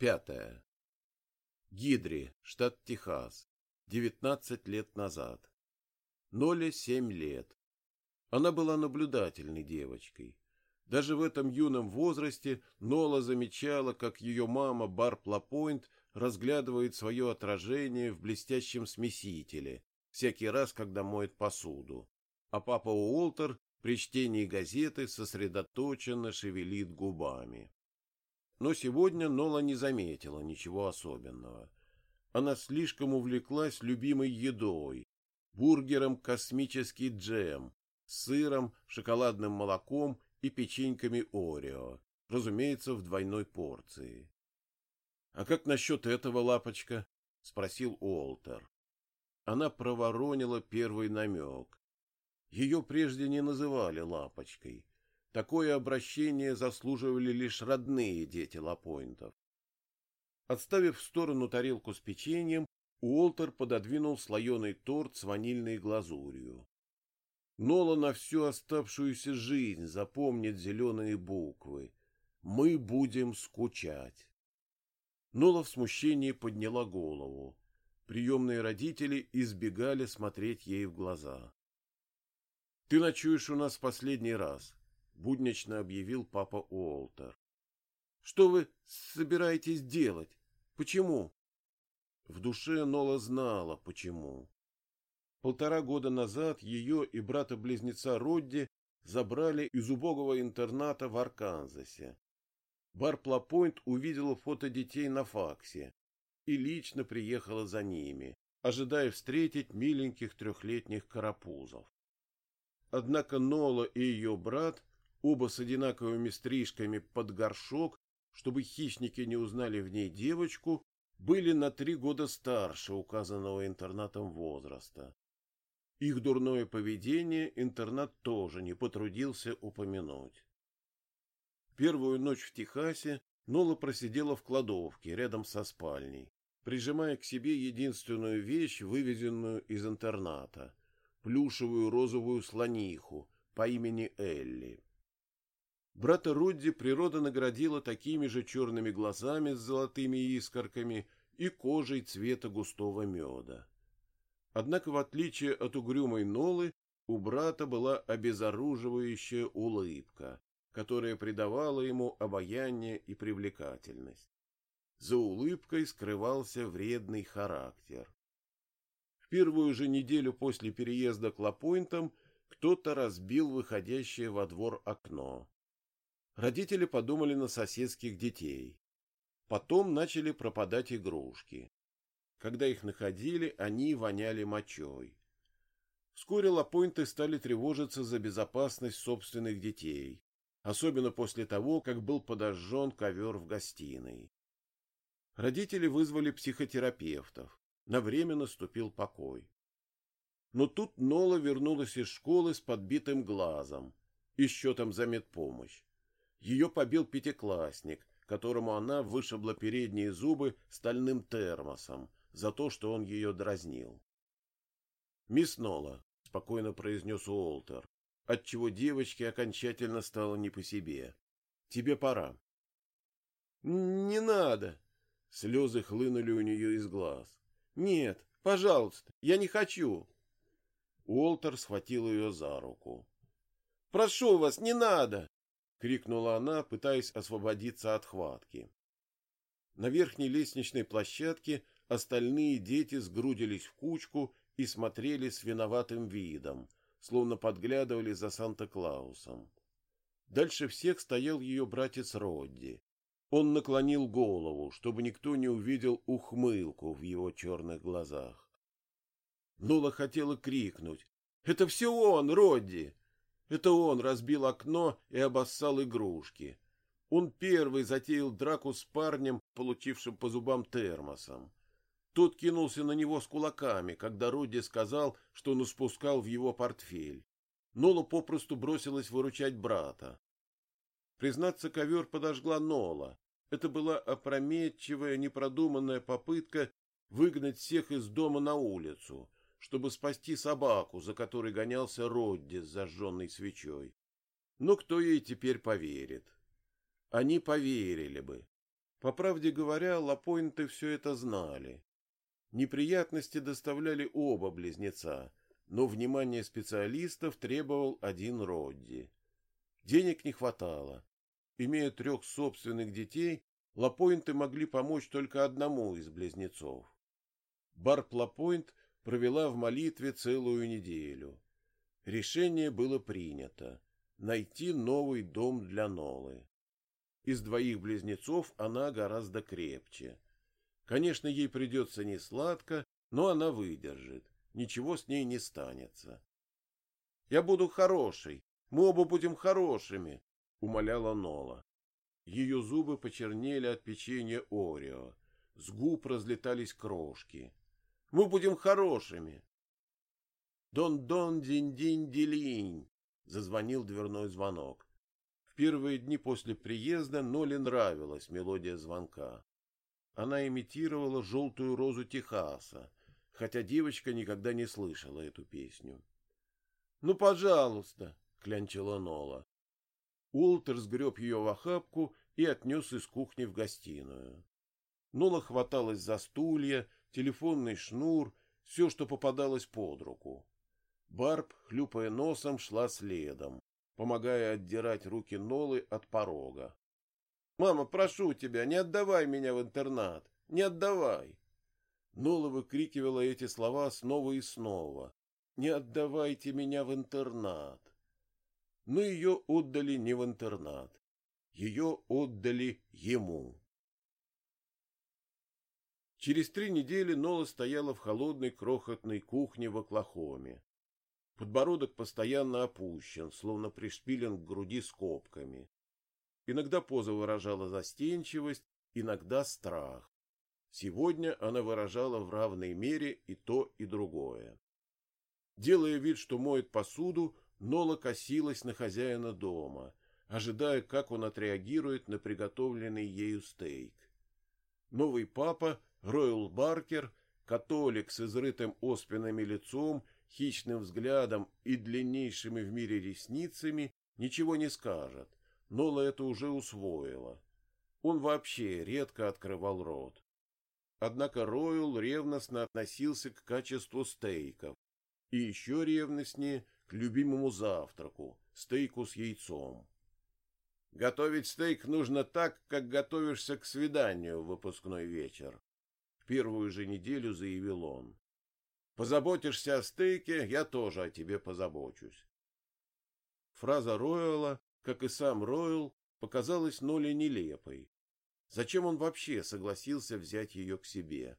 Пятое. Гидри, штат Техас. 19 лет назад. Ноле семь лет. Она была наблюдательной девочкой. Даже в этом юном возрасте Нола замечала, как ее мама Барб Лапойнт разглядывает свое отражение в блестящем смесителе, всякий раз, когда моет посуду. А папа Уолтер при чтении газеты сосредоточенно шевелит губами. Но сегодня Нола не заметила ничего особенного. Она слишком увлеклась любимой едой, бургером «Космический джем», сыром, шоколадным молоком и печеньками Орео, разумеется, в двойной порции. — А как насчет этого, лапочка? — спросил Уолтер. Она проворонила первый намек. Ее прежде не называли лапочкой. Такое обращение заслуживали лишь родные дети Лапойнтов. Отставив в сторону тарелку с печеньем, Уолтер пододвинул слоеный торт с ванильной глазурью. Нола на всю оставшуюся жизнь запомнит зеленые буквы. «Мы будем скучать». Нола в смущении подняла голову. Приемные родители избегали смотреть ей в глаза. — Ты ночуешь у нас в последний раз, — буднично объявил папа Уолтер. — Что вы собираетесь делать? Почему? В душе Нола знала, почему. Полтора года назад ее и брата-близнеца Родди забрали из убогого интерната в Арканзасе. Барб Лапойнт увидела фото детей на факсе и лично приехала за ними, ожидая встретить миленьких трехлетних карапузов. Однако Нола и ее брат, оба с одинаковыми стрижками под горшок, чтобы хищники не узнали в ней девочку, были на три года старше указанного интернатом возраста. Их дурное поведение интернат тоже не потрудился упомянуть. Первую ночь в Техасе Нола просидела в кладовке рядом со спальней, прижимая к себе единственную вещь, вывезенную из интерната — плюшевую розовую слониху по имени Элли. Брата Рудди природа наградила такими же черными глазами с золотыми искорками и кожей цвета густого меда. Однако, в отличие от угрюмой Нолы, у брата была обезоруживающая улыбка, которая придавала ему обаяние и привлекательность. За улыбкой скрывался вредный характер. В первую же неделю после переезда к Лапойнтам кто-то разбил выходящее во двор окно. Родители подумали на соседских детей. Потом начали пропадать игрушки. Когда их находили, они воняли мочой. Вскоре Лапойнты стали тревожиться за безопасность собственных детей, особенно после того, как был подожжен ковер в гостиной. Родители вызвали психотерапевтов. На время наступил покой. Но тут Нола вернулась из школы с подбитым глазом и счетом за медпомощь. Ее побил пятиклассник, которому она вышибла передние зубы стальным термосом за то, что он ее дразнил. «Мисс Нола», — спокойно произнес Уолтер, отчего девочке окончательно стало не по себе. «Тебе пора». «Не надо!» Слезы хлынули у нее из глаз. «Нет, пожалуйста, я не хочу!» Уолтер схватил ее за руку. «Прошу вас, не надо!» — крикнула она, пытаясь освободиться от хватки. На верхней лестничной площадке остальные дети сгрудились в кучку и смотрели с виноватым видом, словно подглядывали за Санта-Клаусом. Дальше всех стоял ее братец Родди, он наклонил голову, чтобы никто не увидел ухмылку в его черных глазах. Нола хотела крикнуть. «Это все он, Родди!» Это он разбил окно и обоссал игрушки. Он первый затеял драку с парнем, получившим по зубам термосом. Тот кинулся на него с кулаками, когда Родди сказал, что он спускал в его портфель. Нола попросту бросилась выручать брата. Признаться, ковер подожгла Нола. Это была опрометчивая, непродуманная попытка выгнать всех из дома на улицу, чтобы спасти собаку, за которой гонялся Родди с зажженной свечой. Но кто ей теперь поверит? Они поверили бы. По правде говоря, Лапойнты все это знали. Неприятности доставляли оба близнеца, но внимание специалистов требовал один Родди. Денег не хватало. Имея трех собственных детей, Лапойнты могли помочь только одному из близнецов. Барб Лапойнт провела в молитве целую неделю. Решение было принято — найти новый дом для Нолы. Из двоих близнецов она гораздо крепче. Конечно, ей придется не сладко, но она выдержит. Ничего с ней не станется. «Я буду хорошей. Мы оба будем хорошими», — умоляла Нола. Ее зубы почернели от печенья Орео. С губ разлетались крошки. «Мы будем хорошими». «Дон-дон, динь-динь-дилинь», — зазвонил дверной звонок первые дни после приезда Ноле нравилась мелодия звонка. Она имитировала желтую розу Техаса, хотя девочка никогда не слышала эту песню. — Ну, пожалуйста, — клянчила Нола. Уолтер сгреб ее в охапку и отнес из кухни в гостиную. Нола хваталась за стулья, телефонный шнур, все, что попадалось под руку. Барб, хлюпая носом, шла следом помогая отдирать руки Нолы от порога. «Мама, прошу тебя, не отдавай меня в интернат! Не отдавай!» Нола выкрикивала эти слова снова и снова. «Не отдавайте меня в интернат!» Но ее отдали не в интернат. Ее отдали ему. Через три недели Нола стояла в холодной крохотной кухне в Оклахоме. Подбородок постоянно опущен, словно пришпилен к груди скобками. Иногда поза выражала застенчивость, иногда страх. Сегодня она выражала в равной мере и то, и другое. Делая вид, что моет посуду, Нола косилась на хозяина дома, ожидая, как он отреагирует на приготовленный ею стейк. Новый папа, Ройл Баркер, католик с изрытым оспинами лицом хищным взглядом и длиннейшими в мире ресницами ничего не скажет. Нола это уже усвоила. Он вообще редко открывал рот. Однако Ройл ревностно относился к качеству стейков и еще ревностнее к любимому завтраку – стейку с яйцом. Готовить стейк нужно так, как готовишься к свиданию в выпускной вечер. Первую же неделю заявил он. Позаботишься о стейке, я тоже о тебе позабочусь. Фраза Ройла, как и сам Ройл, показалась Ноле нелепой. Зачем он вообще согласился взять ее к себе?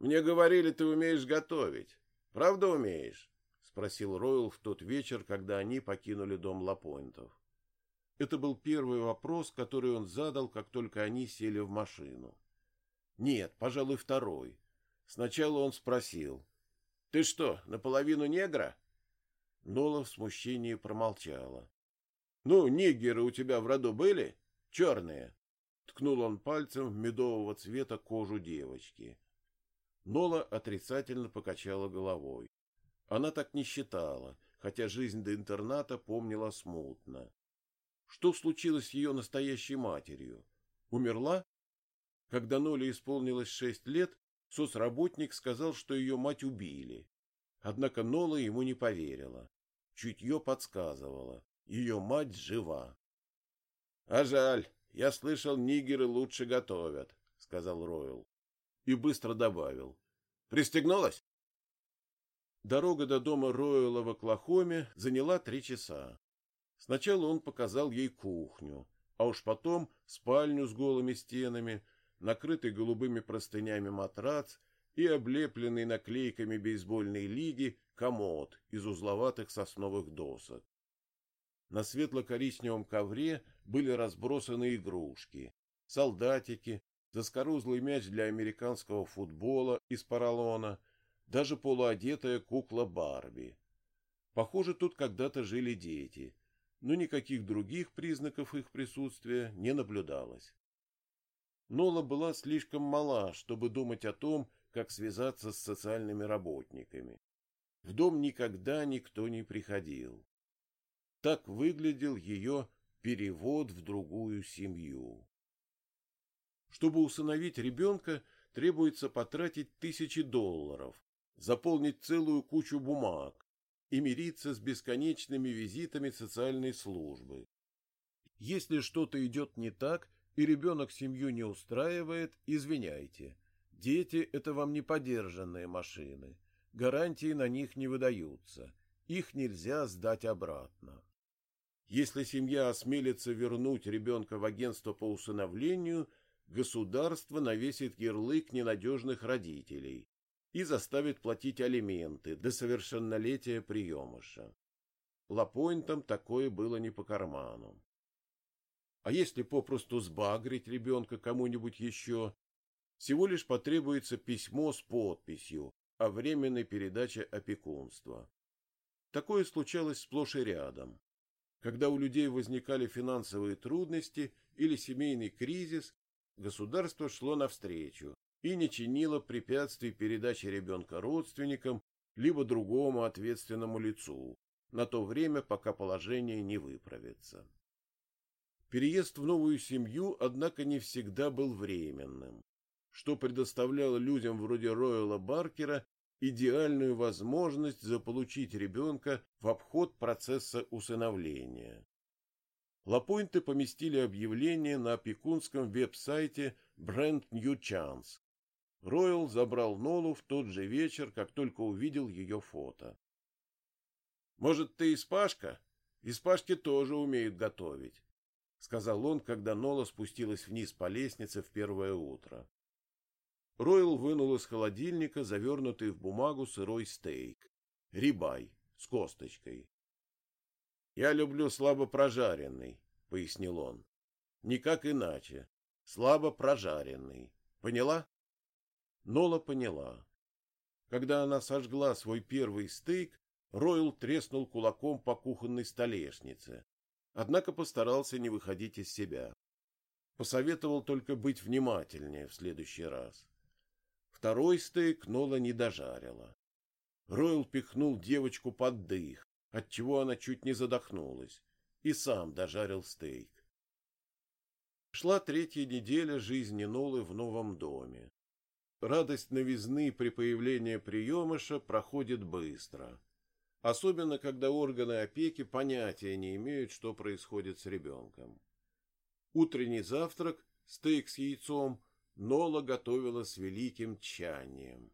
Мне говорили, ты умеешь готовить. Правда умеешь? спросил Ройл в тот вечер, когда они покинули дом Лапойнтов. Это был первый вопрос, который он задал, как только они сели в машину. Нет, пожалуй, второй. Сначала он спросил. — Ты что, наполовину негра? Нола в смущении промолчала. — Ну, нигеры у тебя в роду были? Черные. Ткнул он пальцем в медового цвета кожу девочки. Нола отрицательно покачала головой. Она так не считала, хотя жизнь до интерната помнила смутно. Что случилось с ее настоящей матерью? Умерла? Когда Ноле исполнилось шесть лет, Соцработник сказал, что ее мать убили. Однако Нола ему не поверила. Чутье подсказывало. Ее мать жива. — А жаль, я слышал, нигеры лучше готовят, — сказал Ройл. И быстро добавил. — Пристегнулась? Дорога до дома Ройла в Оклахоме заняла три часа. Сначала он показал ей кухню, а уж потом спальню с голыми стенами, накрытый голубыми простынями матрац и облепленный наклейками бейсбольной лиги комод из узловатых сосновых досок. На светло-коричневом ковре были разбросаны игрушки, солдатики, заскорузлый мяч для американского футбола из поролона, даже полуодетая кукла Барби. Похоже, тут когда-то жили дети, но никаких других признаков их присутствия не наблюдалось. Нола была слишком мала, чтобы думать о том, как связаться с социальными работниками. В дом никогда никто не приходил. Так выглядел ее перевод в другую семью. Чтобы усыновить ребенка, требуется потратить тысячи долларов, заполнить целую кучу бумаг и мириться с бесконечными визитами социальной службы. Если что-то идет не так, и ребенок семью не устраивает, извиняйте. Дети – это вам не подержанные машины. Гарантии на них не выдаются. Их нельзя сдать обратно. Если семья осмелится вернуть ребенка в агентство по усыновлению, государство навесит ярлык ненадежных родителей и заставит платить алименты до совершеннолетия приемыша. Лапойнтам такое было не по карману. А если попросту сбагрить ребенка кому-нибудь еще, всего лишь потребуется письмо с подписью о временной передаче опекунства. Такое случалось сплошь и рядом. Когда у людей возникали финансовые трудности или семейный кризис, государство шло навстречу и не чинило препятствий передаче ребенка родственникам либо другому ответственному лицу на то время, пока положение не выправится. Переезд в новую семью, однако, не всегда был временным, что предоставляло людям вроде Ройла Баркера идеальную возможность заполучить ребенка в обход процесса усыновления. Лапойнты поместили объявление на опекунском веб-сайте Brand New Chance. Ройл забрал Нолу в тот же вечер, как только увидел ее фото. «Может, ты испашка? Испашки тоже умеют готовить. — сказал он, когда Нола спустилась вниз по лестнице в первое утро. Ройл вынул из холодильника завернутый в бумагу сырой стейк. Рибай с косточкой. «Я люблю слабо прожаренный», — пояснил он. «Никак иначе. Слабо прожаренный. Поняла?» Нола поняла. Когда она сожгла свой первый стейк, Ройл треснул кулаком по кухонной столешнице, однако постарался не выходить из себя. Посоветовал только быть внимательнее в следующий раз. Второй стейк Нола не дожарила. Ройл пихнул девочку под дых, отчего она чуть не задохнулась, и сам дожарил стейк. Шла третья неделя жизни Нолы в новом доме. Радость новизны при появлении приемыша проходит быстро особенно когда органы опеки понятия не имеют, что происходит с ребенком. Утренний завтрак, стейк с яйцом, Нола готовила с великим тщанием.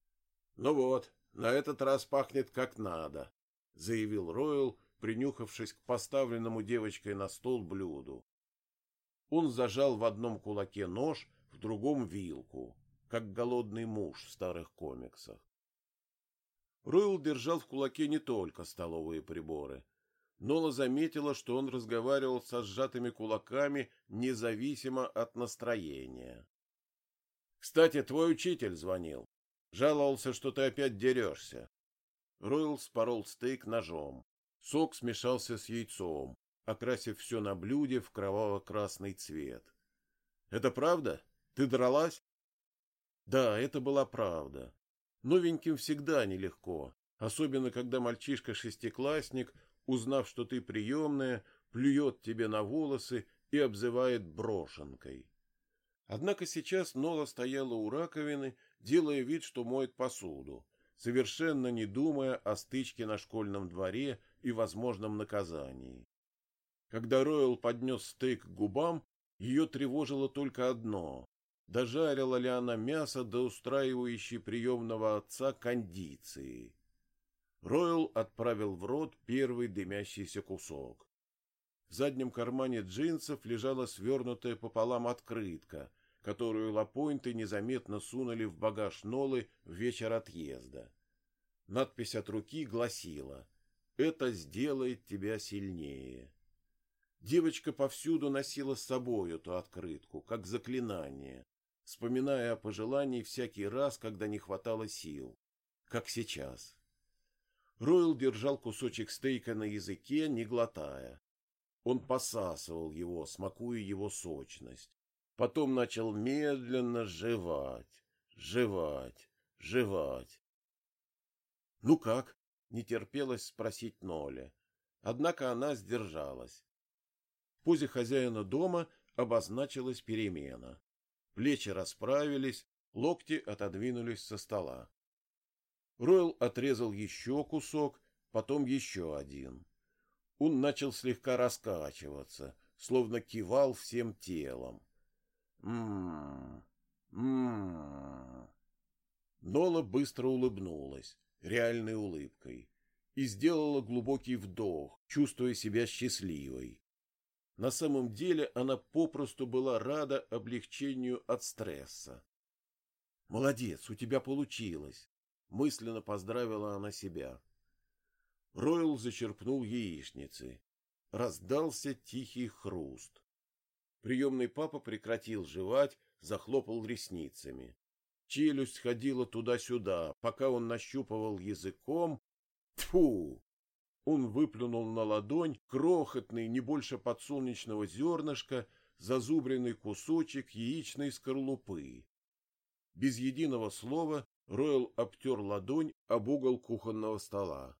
— Ну вот, на этот раз пахнет как надо, — заявил Ройл, принюхавшись к поставленному девочкой на стол блюду. Он зажал в одном кулаке нож, в другом — вилку, как голодный муж в старых комиксах. Ройл держал в кулаке не только столовые приборы. Нола заметила, что он разговаривал со сжатыми кулаками независимо от настроения. «Кстати, твой учитель звонил. Жаловался, что ты опять дерешься». Ройл спорол стейк ножом. Сок смешался с яйцом, окрасив все на блюде в кроваво-красный цвет. «Это правда? Ты дралась?» Да, это была правда. Новеньким всегда нелегко, особенно когда мальчишка-шестиклассник, узнав, что ты приемная, плюет тебе на волосы и обзывает брошенкой. Однако сейчас Нола стояла у раковины, делая вид, что моет посуду, совершенно не думая о стычке на школьном дворе и возможном наказании. Когда Ройл поднес стейк к губам, ее тревожило только одно дожарила ли она мясо до устраивающей приемного отца кондиции. Ройл отправил в рот первый дымящийся кусок. В заднем кармане джинсов лежала свернутая пополам открытка, которую Лапойнты незаметно сунули в багаж Нолы в вечер отъезда. Надпись от руки гласила «Это сделает тебя сильнее». Девочка повсюду носила с собой эту открытку, как заклинание, вспоминая о пожелании всякий раз, когда не хватало сил, как сейчас. Ройл держал кусочек стейка на языке, не глотая. Он посасывал его, смакуя его сочность. Потом начал медленно жевать, жевать, жевать. «Ну как?» — не терпелось спросить Ноля. Однако она сдержалась. В позе хозяина дома обозначилась перемена. Плечи расправились, локти отодвинулись со стола. Ройл отрезал еще кусок, потом еще один. Он начал слегка раскачиваться, словно кивал всем телом. М-м. М-м. Нола быстро улыбнулась, реальной улыбкой, и сделала глубокий вдох, чувствуя себя счастливой. На самом деле она попросту была рада облегчению от стресса. Молодец, у тебя получилось, мысленно поздравила она себя. Ройл зачерпнул яичницы. Раздался тихий хруст. Приемный папа прекратил жевать, захлопал ресницами. Челюсть ходила туда-сюда, пока он нащупывал языком. Тфу! Он выплюнул на ладонь крохотный, не больше подсолнечного зернышка, зазубренный кусочек яичной скорлупы. Без единого слова Ройл обтер ладонь об угол кухонного стола.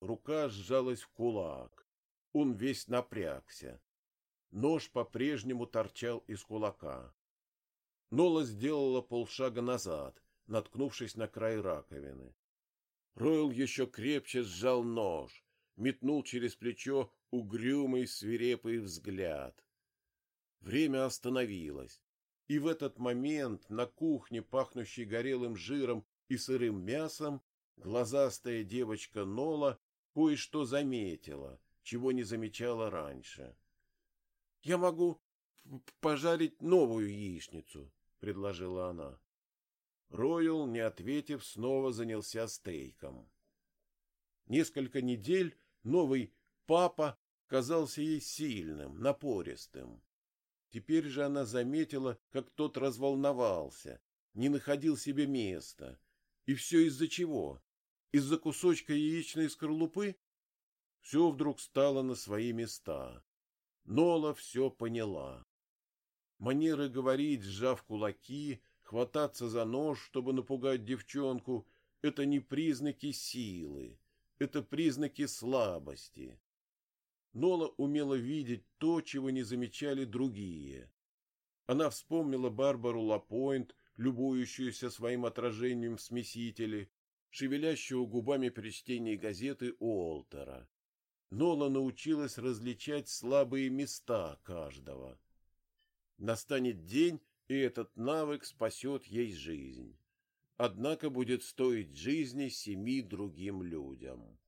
Рука сжалась в кулак. Он весь напрягся. Нож по-прежнему торчал из кулака. Нола сделала полшага назад, наткнувшись на край раковины. Ройл еще крепче сжал нож, метнул через плечо угрюмый свирепый взгляд. Время остановилось, и в этот момент на кухне, пахнущей горелым жиром и сырым мясом, глазастая девочка Нола кое-что заметила, чего не замечала раньше. — Я могу пожарить новую яичницу, — предложила она. Ройл, не ответив, снова занялся стейком. Несколько недель новый папа казался ей сильным, напористым. Теперь же она заметила, как тот разволновался, не находил себе места. И все из-за чего? Из-за кусочка яичной скорлупы? Все вдруг стало на свои места. Нола все поняла. Манеры говорить, сжав кулаки, хвататься за нож, чтобы напугать девчонку, это не признаки силы, это признаки слабости. Нола умела видеть то, чего не замечали другие. Она вспомнила Барбару Лапойнт, любующуюся своим отражением в смесителе, шевелящего губами при чтении газеты Уолтера. Нола научилась различать слабые места каждого. Настанет день, и этот навык спасет ей жизнь. Однако будет стоить жизни семи другим людям.